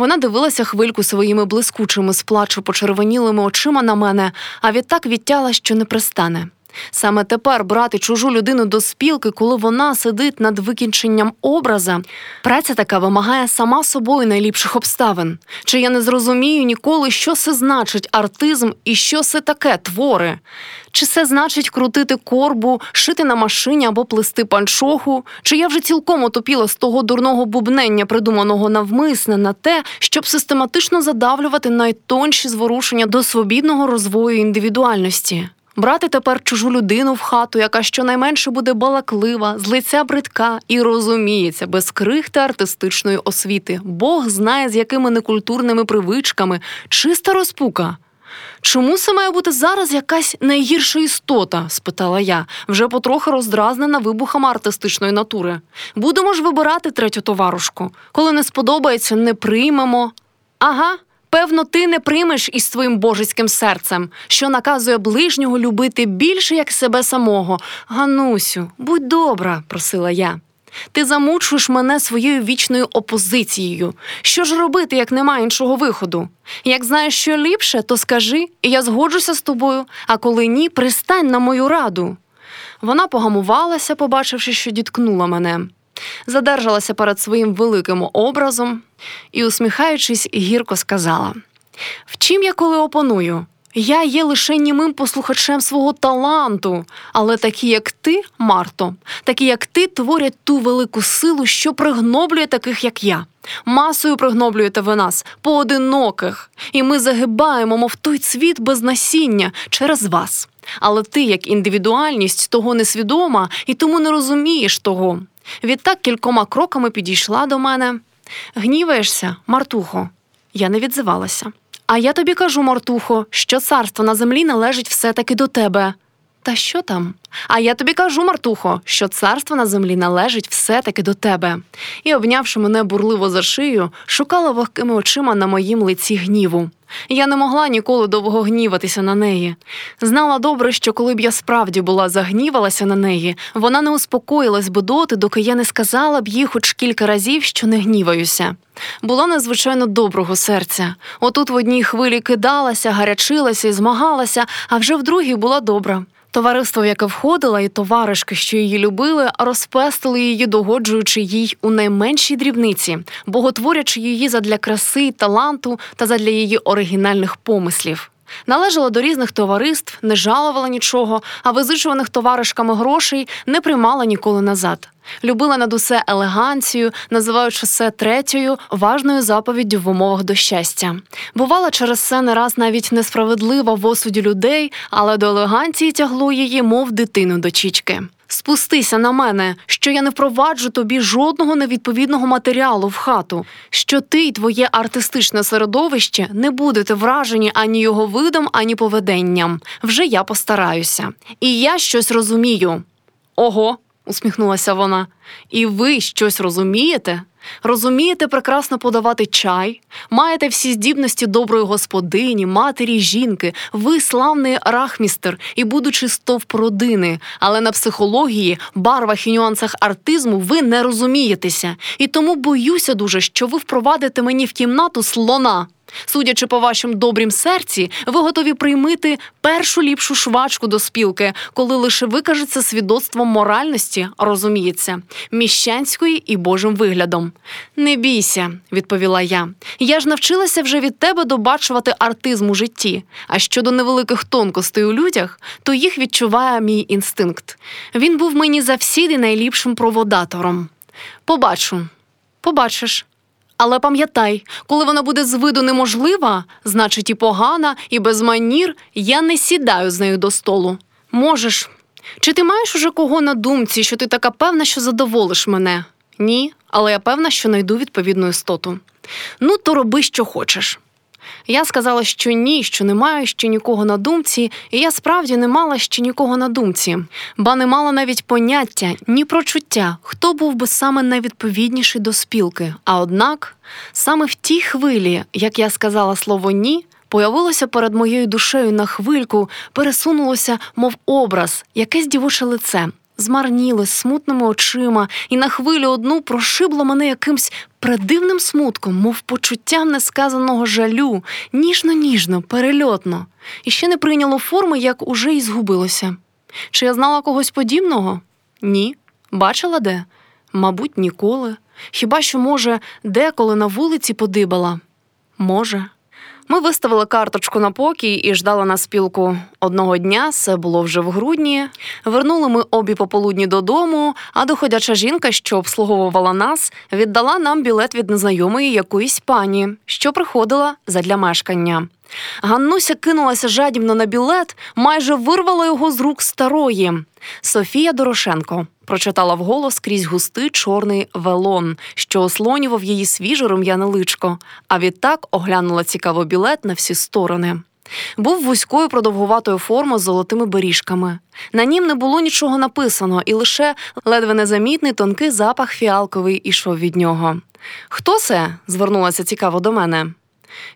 Вона дивилася хвильку своїми блискучими з плачу почервонілими очима на мене, а відтак відтяла, що не пристане. Саме тепер брати чужу людину до спілки, коли вона сидить над викінченням образа, праця така вимагає сама собою найліпших обставин. Чи я не зрозумію ніколи, що це значить артизм і що це таке твори? Чи це значить крутити корбу, шити на машині або плести панчоху? Чи я вже цілком отопіла з того дурного бубнення, придуманого навмисне на те, щоб систематично задавлювати найтонші зворушення до свобідного розвою індивідуальності? Брати тепер чужу людину в хату, яка щонайменше буде балаклива, з лиця бридка і розуміється, без крихти артистичної освіти. Бог знає, з якими некультурними привичками, чиста розпука. Чому це має бути зараз якась найгірша істота? спитала я, вже потрохи роздразнена вибухами артистичної натури. Будемо ж вибирати третю товарушку. Коли не сподобається, не приймемо. Ага. Певно, ти не приймеш із своїм божеським серцем, що наказує ближнього любити більше як себе самого. Ганусю, будь добра, просила я. Ти замучуєш мене своєю вічною опозицією. Що ж робити, як немає іншого виходу? Як знаєш, що ліпше, то скажи, і я згоджуся з тобою, а коли ні, пристань на мою раду. Вона погамувалася, побачивши, що діткнула мене задержалася перед своїм великим образом і, усміхаючись, гірко сказала: В чим я коли опоную? Я є лише німим послухачем свого таланту, але такі, як ти, Марто, такі, як ти, творять ту велику силу, що пригноблює таких, як я. Масою пригноблюєте ви нас, поодиноких, і ми загибаємо, мов той цвіт без насіння через вас. Але ти, як індивідуальність, того несвідома і тому не розумієш того. Відтак кількома кроками підійшла до мене. Гніваєшся, Мартухо. Я не відзивалася. А я тобі кажу, Мартухо, що царство на землі належить все-таки до тебе. Та що там? А я тобі кажу, Мартухо, що царство на землі належить все-таки до тебе. І, обнявши мене бурливо за шию, шукала вогкими очима на моїм лиці гніву. Я не могла ніколи довго гніватися на неї. Знала добре, що коли б я справді була загнівалася на неї, вона не успокоїлась би доти, доки я не сказала б їй хоч кілька разів, що не гніваюся. Була надзвичайно доброго серця. Отут в одній хвилі кидалася, гарячилася і змагалася, а вже в другій була добра. Товариство, в яке входила, і товаришки, що її любили, розпестили її, догоджуючи їй у найменшій дрібниці, боготворячи її задля краси таланту та задля її оригінальних помислів. Належала до різних товариств, не жалувала нічого, а визичуваних товаришками грошей не приймала ніколи назад. Любила над усе елеганцію, називаючи це третьою важною заповіддю в умовах до щастя. Бувала через це не раз навіть несправедлива в осуді людей, але до елеганції тягло її, мов дитину до чічки. Спустися на мене, що я не впроваджу тобі жодного невідповідного матеріалу в хату, що ти й твоє артистичне середовище не будете вражені ані його видом, ані поведенням. Вже я постараюся. І я щось розумію. Ого усміхнулася вона. І ви щось розумієте? Розумієте прекрасно подавати чай, маєте всі здібності доброї господині, матері, жінки, ви славний рахмістер і, будучи стовп родини, але на психології, барвах і нюансах артизму ви не розумієтеся. І тому боюся дуже, що ви впровадите мені в кімнату слона. Судячи по вашим добрім серці, ви готові приймити першу ліпшу швачку до спілки, коли лише викажеться свідоцтвом моральності, розуміється, міщанської і божим виглядом. Не бійся, відповіла я. Я ж навчилася вже від тебе добачувати артизм у житті. А щодо невеликих тонкостей у людях, то їх відчуває мій інстинкт. Він був мені завсіди найліпшим проводатором. Побачу, побачиш. Але пам'ятай, коли вона буде з виду неможлива, значить і погана, і без манір, я не сідаю з нею до столу. Можеш. Чи ти маєш уже кого на думці, що ти така певна, що задоволиш мене? Ні, але я певна, що найду відповідну істоту. Ну, то роби, що хочеш. Я сказала, що ні, що не маю ще нікого на думці, і я справді не мала ще нікого на думці, ба не мала навіть поняття, ні прочуття, хто був би саме найвідповідніший до спілки. А однак, саме в тій хвилі, як я сказала слово ні, появилося перед моєю душею на хвильку, пересунулося, мов образ, якесь дівоче лице змарніли смутними очима, і на хвилю одну прошибло мене якимсь предивним смутком, мов почуттям несказаного жалю, ніжно-ніжно, перельотно, і ще не прийняло форми, як уже й згубилося. Чи я знала когось подібного? Ні. Бачила де? Мабуть, ніколи. Хіба що, може, деколи на вулиці подибала? Може. Ми виставили карточку на покій і ждали на спілку. Одного дня, це було вже в грудні. Вернули ми обі пополудні додому, а доходяча жінка, що обслуговувала нас, віддала нам білет від незнайомої якоїсь пані, що приходила задля мешкання. Ганнуся кинулася жадібно на білет, майже вирвала його з рук старої. Софія Дорошенко прочитала вголос крізь густий чорний велон, що ослонював її свіже рум'яне личко, а відтак оглянула цікаво білет на всі сторони. Був вузькою продовгуватою форми з золотими беріжками. На нім не було нічого написано, і лише ледве незамітний тонкий запах фіалковий ішов від нього. Хто це? звернулася цікаво до мене.